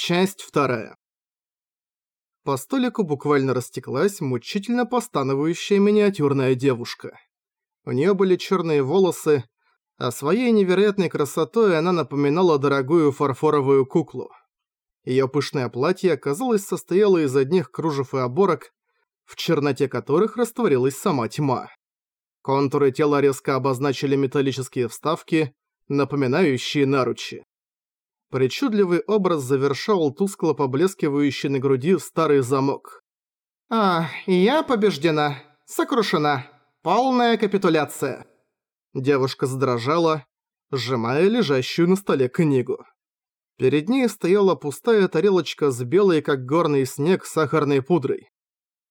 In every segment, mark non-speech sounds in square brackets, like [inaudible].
Часть вторая. По столику буквально растеклась мучительно постановающая миниатюрная девушка. У неё были чёрные волосы, а своей невероятной красотой она напоминала дорогую фарфоровую куклу. Её пышное платье, казалось, состояло из одних кружев и оборок, в черноте которых растворилась сама тьма. Контуры тела резко обозначили металлические вставки, напоминающие наручи. Причудливый образ завершал тускло поблескивающий на груди старый замок. «А, я побеждена, сокрушена. Полная капитуляция». Девушка задрожала, сжимая лежащую на столе книгу. Перед ней стояла пустая тарелочка с белой, как горный снег, сахарной пудрой.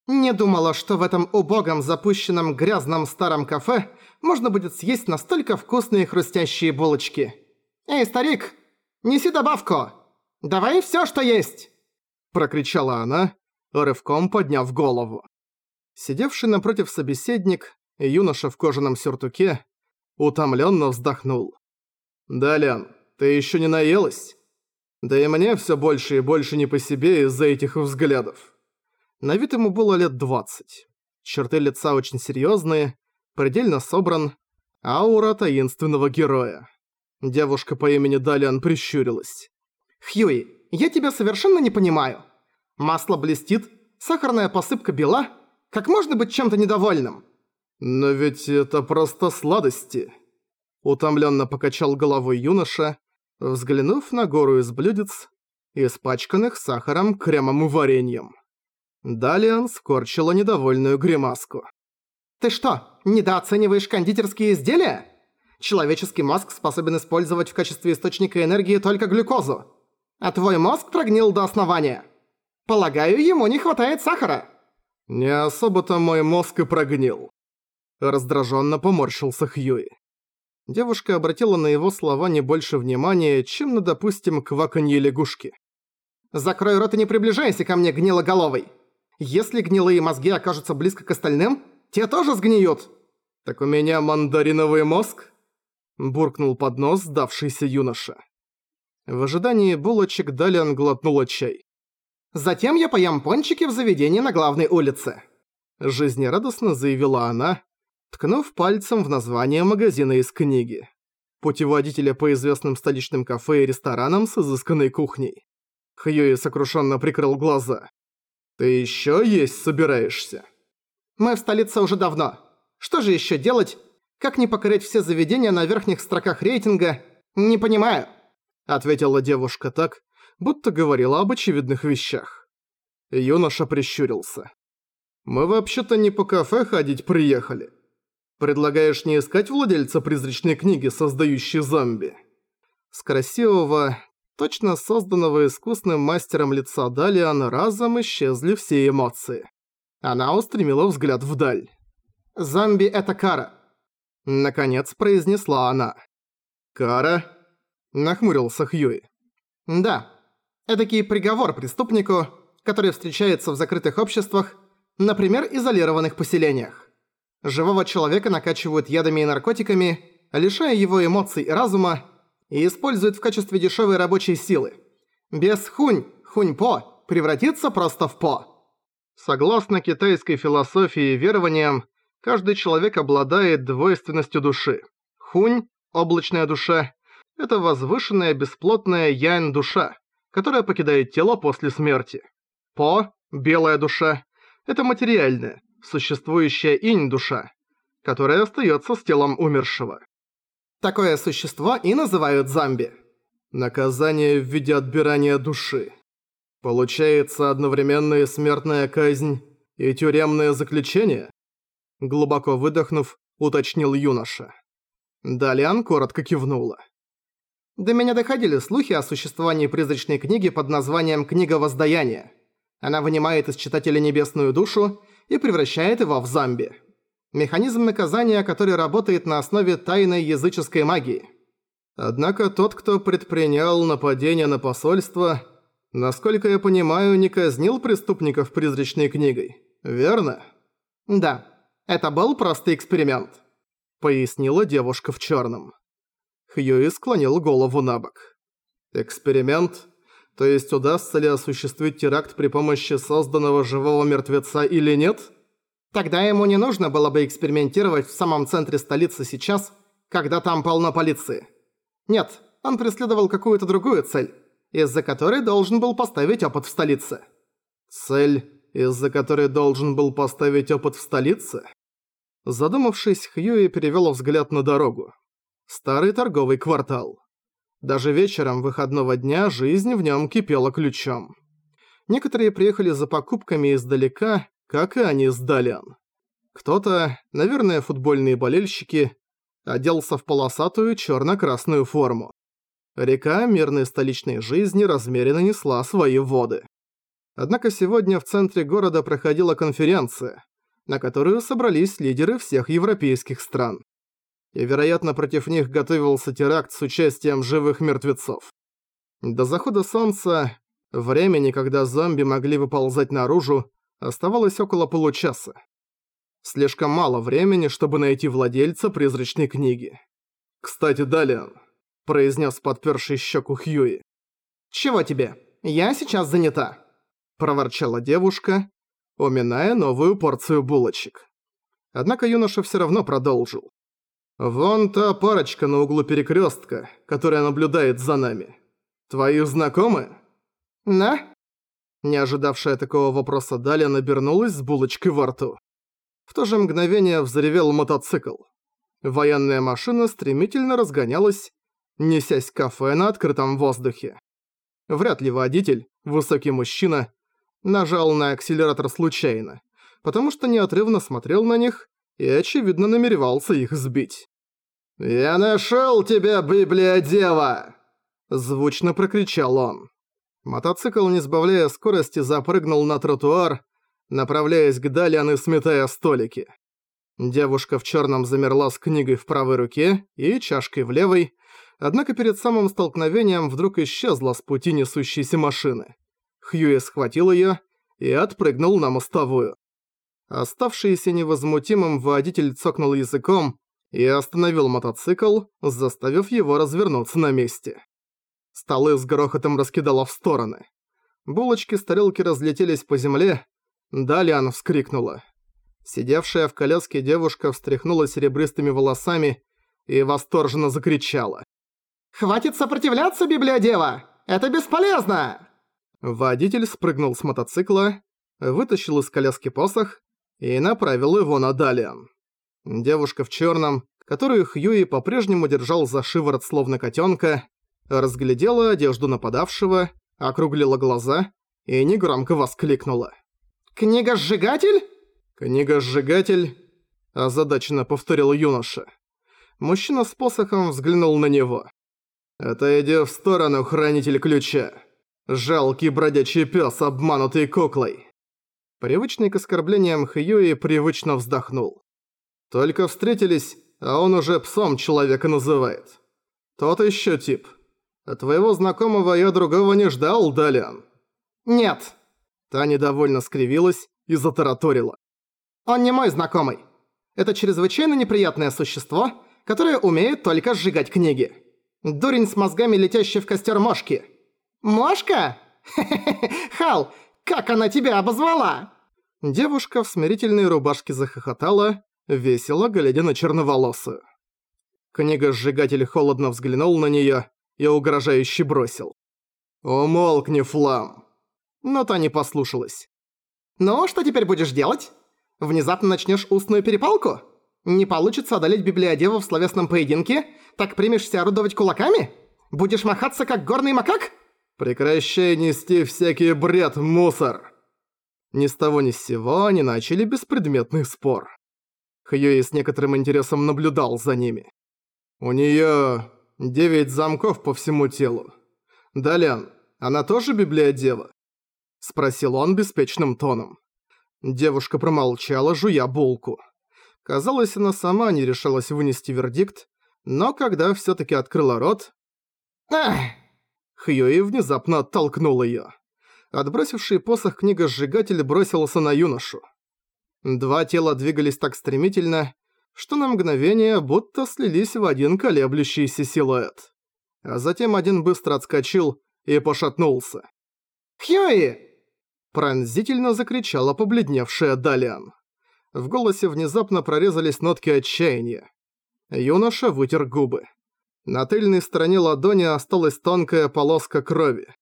«Не думала, что в этом убогом, запущенном, грязном старом кафе можно будет съесть настолько вкусные хрустящие булочки. Эй, старик, Неси добавку! Давай всё, что есть!» Прокричала она, рывком подняв голову. Сидевший напротив собеседник, юноша в кожаном сюртуке, утомленно вздохнул. «Далян, ты еще не наелась? Да и мне все больше и больше не по себе из-за этих взглядов». На вид ему было лет двадцать. Черты лица очень серьезные, предельно собран, аура таинственного героя. Девушка по имени Далиан прищурилась. «Хьюи, я тебя совершенно не понимаю. Масло блестит, сахарная посыпка бела. Как можно быть чем-то недовольным?» «Но ведь это просто сладости», — утомленно покачал головой юноша, взглянув на гору из блюдец, испачканных сахаром, кремом и вареньем. Далиан скорчила недовольную гримаску. «Ты что, недооцениваешь кондитерские изделия?» Человеческий мозг способен использовать в качестве источника энергии только глюкозу. А твой мозг прогнил до основания. Полагаю, ему не хватает сахара. Не особо-то мой мозг и прогнил. Раздраженно поморщился Хьюи. Девушка обратила на его слова не больше внимания, чем на, допустим, кваканье лягушки. «Закрой рот и не приближайся ко мне, гнилоголовый! Если гнилые мозги окажутся близко к остальным, те тоже сгниют!» «Так у меня мандариновый мозг?» Буркнул под нос сдавшийся юноша. В ожидании булочек Далиан глотнула чай. «Затем я поем пончики в заведении на главной улице», жизнерадостно заявила она, ткнув пальцем в название магазина из книги. Путеводителя по известным столичным кафе и ресторанам с изысканной кухней. Хьюи сокрушенно прикрыл глаза. «Ты еще есть собираешься?» «Мы в столице уже давно. Что же еще делать, как не покорять все заведения на верхних строках рейтинга? Не понимаю», — ответила девушка так, будто говорила об очевидных вещах. Юноша прищурился. «Мы вообще-то не по кафе ходить приехали. Предлагаешь не искать владельца призрачной книги, создающей зомби?» С красивого, точно созданного искусным мастером лица Далиан разом исчезли все эмоции. Она устремила взгляд вдаль. «Зомби — это кара. Наконец произнесла она. «Кара?» Нахмурился Хьюи. «Да. Эдакий приговор преступнику, который встречается в закрытых обществах, например, изолированных поселениях. Живого человека накачивают ядами и наркотиками, лишая его эмоций и разума, и используют в качестве дешевой рабочей силы. Без хунь, хунь-по, превратится просто в по». Согласно китайской философии и верованиям, каждый человек обладает двойственностью души. Хунь, облачная душа, это возвышенная бесплотная янь-душа, которая покидает тело после смерти. По, белая душа, это материальная, существующая инь-душа, которая остается с телом умершего. Такое существо и называют зомби. Наказание в виде отбирания души. Получается одновременная смертная казнь и тюремное заключение? Глубоко выдохнув, уточнил юноша. Далиан коротко кивнула. До меня доходили слухи о существовании призрачной книги под названием «Книга воздаяния». Она вынимает из читателя небесную душу и превращает его в зомби. Механизм наказания, который работает на основе тайной языческой магии. Однако тот, кто предпринял нападение на посольство, насколько я понимаю, не казнил преступников призрачной книгой, верно? Да. Это был просто эксперимент», — пояснила девушка в черном. Хьюи склонил голову на бок. «Эксперимент? То есть удастся ли осуществить теракт при помощи созданного живого мертвеца или нет? Тогда ему не нужно было бы экспериментировать в самом центре столицы сейчас, когда там полно полиции. Нет, он преследовал какую-то другую цель, из-за которой должен был поставить опыт в столице. Цель, из-за которой должен был поставить опыт в столице? Задумавшись, Хьюи перевёл взгляд на дорогу. Старый торговый квартал. Даже вечером выходного дня жизнь в нём кипела ключом. Некоторые приехали за покупками издалека, как и они с Далян. Кто-то, наверное, футбольные болельщики, оделся в полосатую чёрно-красную форму. Река мирной столичной жизни размеренно несла свои воды. Однако сегодня в центре города проходила конференция, на которую собрались лидеры всех европейских стран. И, вероятно, против них готовился теракт с участием живых мертвецов. До захода солнца, времени, когда зомби могли выползать наружу, оставалось около получаса. Слишком мало времени, чтобы найти владельца призрачной книги. «Кстати, Далиан», — произнес подперший щеку Хьюи. «Чего тебе? Я сейчас занята», — проворчала девушка, уминая новую порцию булочек. Однако юноша всё равно продолжил. «Вон та парочка на углу перекрёстка, которая наблюдает за нами. Твои знакомы?» «На?» Не ожидавшая такого вопроса Даля набернулась с булочкой во рту. В то же мгновение взревел мотоцикл. Военная машина стремительно разгонялась, несясь кафе на открытом воздухе. Вряд ли водитель, высокий мужчина, нажал на акселератор случайно, потому что неотрывно смотрел на них и, очевидно, намеревался их сбить. «Я нашёл тебя, Библиодева!» Звучно прокричал он. Мотоцикл, не сбавляя скорости, запрыгнул на тротуар, направляясь к Далиан и сметая столики. Девушка в чёрном замерла с книгой в правой руке и чашкой в левой, однако перед самым столкновением вдруг исчезла с пути несущейся машины. Хьюи схватил её и отпрыгнул на мостовую. Оставшийся невозмутимым водитель цокнул языком и остановил мотоцикл, заставив его развернуться на месте. Столы с грохотом раскидало в стороны. Булочки с тарелки разлетелись по земле. Далиан вскрикнула. Сидевшая в коляске девушка встряхнула серебристыми волосами и восторженно закричала. «Хватит сопротивляться, библиодева! Это бесполезно!» Водитель спрыгнул с мотоцикла, вытащил из коляски посох и направил его на Далиан. Девушка в черном, которую Хьюи по-прежнему держал за шиворот словно котенка, разглядела одежду нападавшего, округлила глаза и негромко воскликнула. «Книга-сжигатель?» «Книга-сжигатель?» – озадаченно повторил юноша. Мужчина с посохом взглянул на него. «Отойди в сторону, хранитель ключа!» Жалкий бродячий пес, обманутый куклой. Привычный к оскорблениям Хьюи привычно вздохнул. Только встретились, а он уже псом человека называет. Тот еще тип. От твоего знакомого я другого не ждал, Далиан. Нет. Та недовольно скривилась и затараторила. Он не мой знакомый. Это чрезвычайно неприятное существо, которое умеет только сжигать книги. Дурень с мозгами, летящий в костер мошки. «Мошка? [laughs] Хал, как она тебя обозвала?» Девушка в смирительной рубашке захохотала, весело глядя на черноволосую. Книга-сжигатель холодно взглянул на неё и угрожающе бросил. «Умолкни, Флам!» Но та не послушалась. «Ну, что теперь будешь делать? Внезапно начнёшь устную перепалку? Не получится одолеть библиодеву в словесном поединке? Так примешься орудовать кулаками? Будешь махаться, как горный макак?» «Прекращай нести всякий бред, мусор!» Ни с того ни с сего они начали беспредметный спор. Хьюи с некоторым интересом наблюдал за ними. «У неё девять замков по всему телу. Далян, она тоже библиодева?» Спросил он беспечным тоном. Девушка промолчала, жуя булку. Казалось, она сама не решалась вынести вердикт, но когда всё-таки открыла рот... «Ах!» Хьюи внезапно оттолкнул её. Отбросивший посох книга-сжигатель бросился на юношу. Два тела двигались так стремительно, что на мгновение будто слились в один колеблющийся силуэт. А затем один быстро отскочил и пошатнулся. «Хьюи!» Пронзительно закричала побледневшая Далиан. В голосе внезапно прорезались нотки отчаяния. Юноша вытер губы. На тыльной стороне ладони осталась тонкая полоска крови.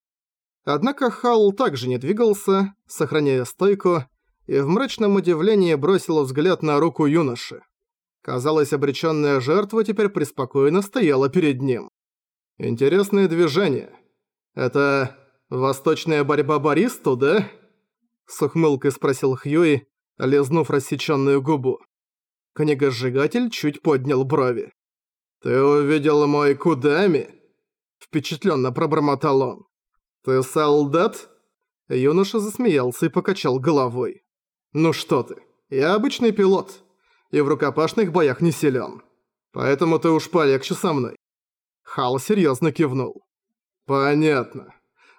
Однако Хаул также не двигался, сохраняя стойку, и в мрачном удивлении бросил взгляд на руку юноши. Казалось, обречённая жертва теперь преспокойно стояла перед ним. Интересное движение. Это восточная борьба Бористу, да? С ухмылкой спросил Хьюи, лизнув рассечённую губу. Книгосжигатель чуть поднял брови. «Ты увидел мой Кудами?» Впечатленно пробормотал он. «Ты солдат?» Юноша засмеялся и покачал головой. «Ну что ты, я обычный пилот, и в рукопашных боях не силен. Поэтому ты уж полегче со мной». Хал серьезно кивнул. «Понятно.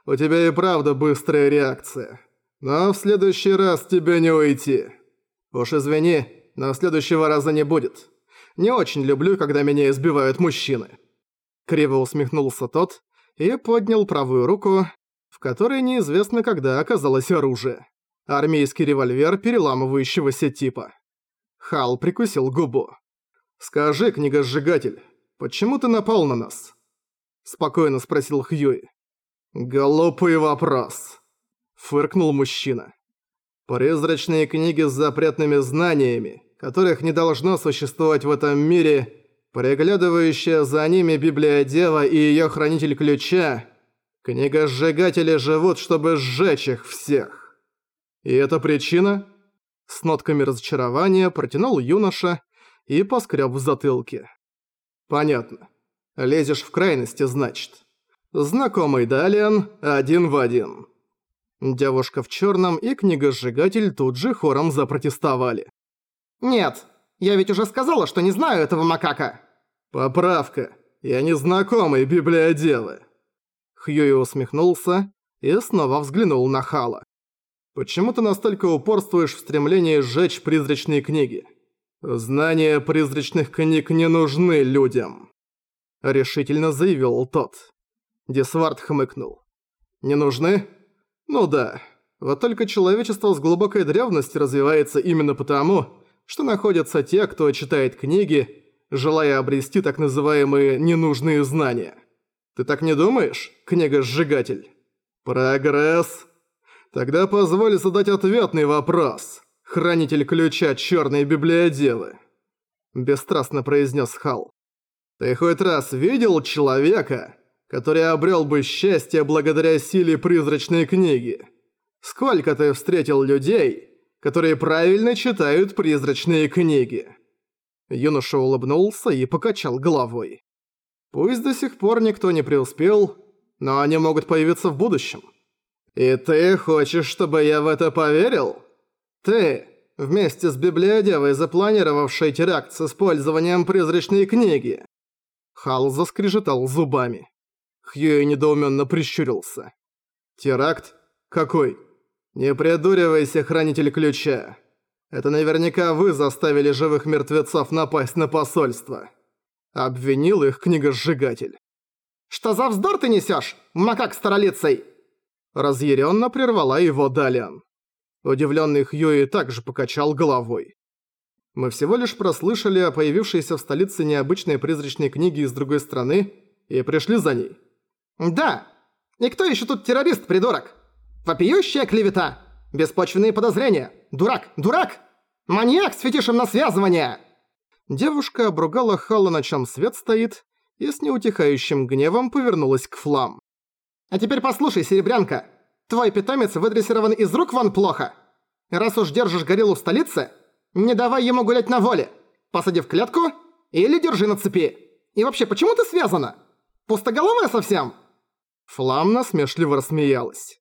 У тебя и правда быстрая реакция. Но в следующий раз тебе не уйти. Уж извини, но следующего раза не будет. Не очень люблю, когда меня избивают мужчины». Криво усмехнулся тот и поднял правую руку, в которой неизвестно когда оказалось оружие. Армейский револьвер переламывающегося типа. Хал прикусил губу. «Скажи, книгосжигатель, почему ты напал на нас?» Спокойно спросил Хьюи. «Глупый вопрос», — фыркнул мужчина. «Призрачные книги с запретными знаниями, которых не должно существовать в этом мире, приглядывающая за ними Библиодева и её хранитель ключа, книгосжигатели живут, чтобы сжечь их всех. И эта причина? С нотками разочарования протянул юноша и поскреб в затылке. Понятно. Лезешь в крайности, значит. Знакомый Далиан один в один. Девушка в чёрном и книгосжигатель тут же хором запротестовали. «Нет, я ведь уже сказала, что не знаю этого макака!» «Поправка. Я не знакомый библиоделы». Хьюи усмехнулся и снова взглянул на Хала. «Почему ты настолько упорствуешь в стремлении сжечь призрачные книги? Знания призрачных книг не нужны людям!» Решительно заявил тот. Десвард хмыкнул. «Не нужны? Ну да. Вот только человечество с глубокой древности развивается именно потому, что находятся те, кто читает книги, желая обрести так называемые «ненужные знания». Ты так не думаешь, книга-сжигатель? Прогресс. Тогда позволь задать ответный вопрос. Хранитель ключа Черной Библиоделы. Бесстрастно произнес Хал. Ты хоть раз видел человека, который обрел бы счастье благодаря силе призрачной книги? Сколько ты встретил людей, которые правильно читают призрачные книги. Юноша улыбнулся и покачал головой. Пусть до сих пор никто не преуспел, но они могут появиться в будущем. И ты хочешь, чтобы я в это поверил? Ты, вместе с библиодевой, запланировавшей теракт с использованием призрачной книги. Хал заскрежетал зубами. Хьюи недоуменно прищурился. «Теракт? Какой?» «Не придуривайся, хранитель ключа. Это наверняка вы заставили живых мертвецов напасть на посольство». Обвинил их книгосжигатель. «Что за вздор ты несёшь, макак старолицей?» Разъярённо прервала его Далиан. Удивлённый Хьюи также покачал головой. Мы всего лишь прослышали о появившейся в столице необычной призрачной книге из другой страны и пришли за ней. «Да! И кто ещё тут террорист, придурок?» Вопиющая клевета! Беспочвенные подозрения! Дурак! Дурак! Маньяк с фетишем на связывание!» Девушка обругала Халла, на чем свет стоит, и с неутихающим гневом повернулась к Флам. «А теперь послушай, Серебрянка, твой питомец выдрессирован из рук вон плохо. Раз уж держишь гориллу в столице, не давай ему гулять на воле. Посади в клетку или держи на цепи. И вообще, почему ты связана? Пустоголовая совсем?» Флам насмешливо рассмеялась.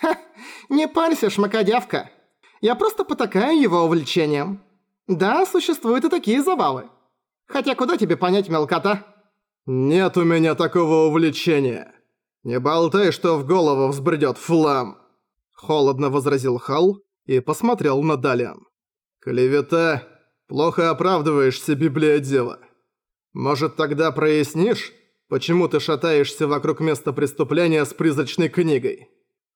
Ха, [laughs] не парься, шмакодявка. Я просто потакаю его увлечением. Да, существуют и такие забавы. Хотя куда тебе понять, мелкота? Нет у меня такого увлечения. Не болтай, что в голову взбредёт флам. Холодно возразил Хал и посмотрел на Далиан. Клевета. Плохо оправдываешься, библиодела. Может, тогда прояснишь, Почему ты шатаешься вокруг места преступления с призрачной книгой?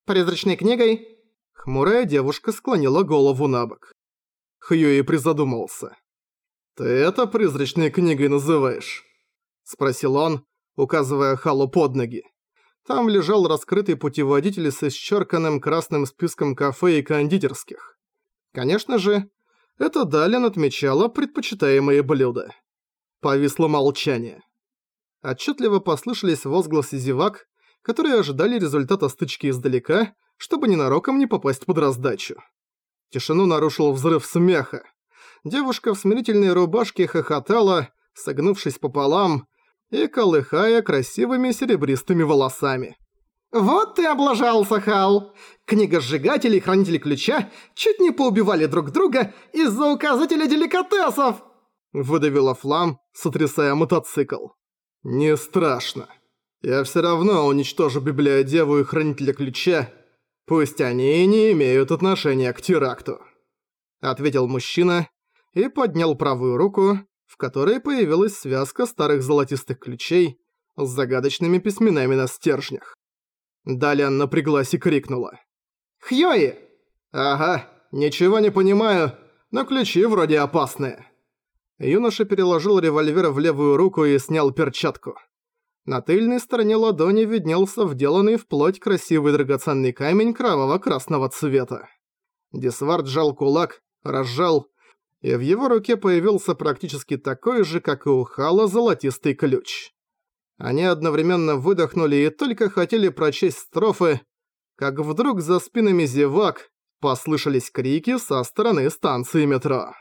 Призрачной книгой? Хмурая девушка склонила голову на бок. Хьюи призадумался. «Ты это призрачной книгой называешь?» Спросил он, указывая Халу под ноги. Там лежал раскрытый путеводитель с исчерканным красным списком кафе и кондитерских. Конечно же, это Далин отмечала предпочитаемые блюда. Повисло молчание. Отчетливо послышались возгласы зевак, которые ожидали результата стычки издалека, чтобы ненароком не попасть под раздачу. Тишину нарушил взрыв смеха. Девушка в смирительной рубашке хохотала, согнувшись пополам и колыхая красивыми серебристыми волосами. «Вот ты облажался, Хал! Книга сжигателей и хранитель ключа чуть не поубивали друг друга из-за указателя деликатесов!» Выдавила Флам, сотрясая мотоцикл. «Не страшно. Я всё равно уничтожу библиодеву и хранителя ключа, пусть они и не имеют отношения к теракту», — ответил мужчина и поднял правую руку, в которой появилась связка старых золотистых ключей с загадочными письменами на стержнях. Далее напряглась и крикнула. «Хьюи!» «Ага, ничего не понимаю, но ключи вроде опасные». Юноша переложил револьвер в левую руку и снял перчатку. На тыльной стороне ладони виднелся вделанный в плоть красивый драгоценный камень кроваво-красного цвета. Десвард сжал кулак, разжал, и в его руке появился практически такой же, как и у Хала, золотистый ключ. Они одновременно выдохнули и только хотели прочесть строфы, как вдруг за спинами зевак послышались крики со стороны станции метро.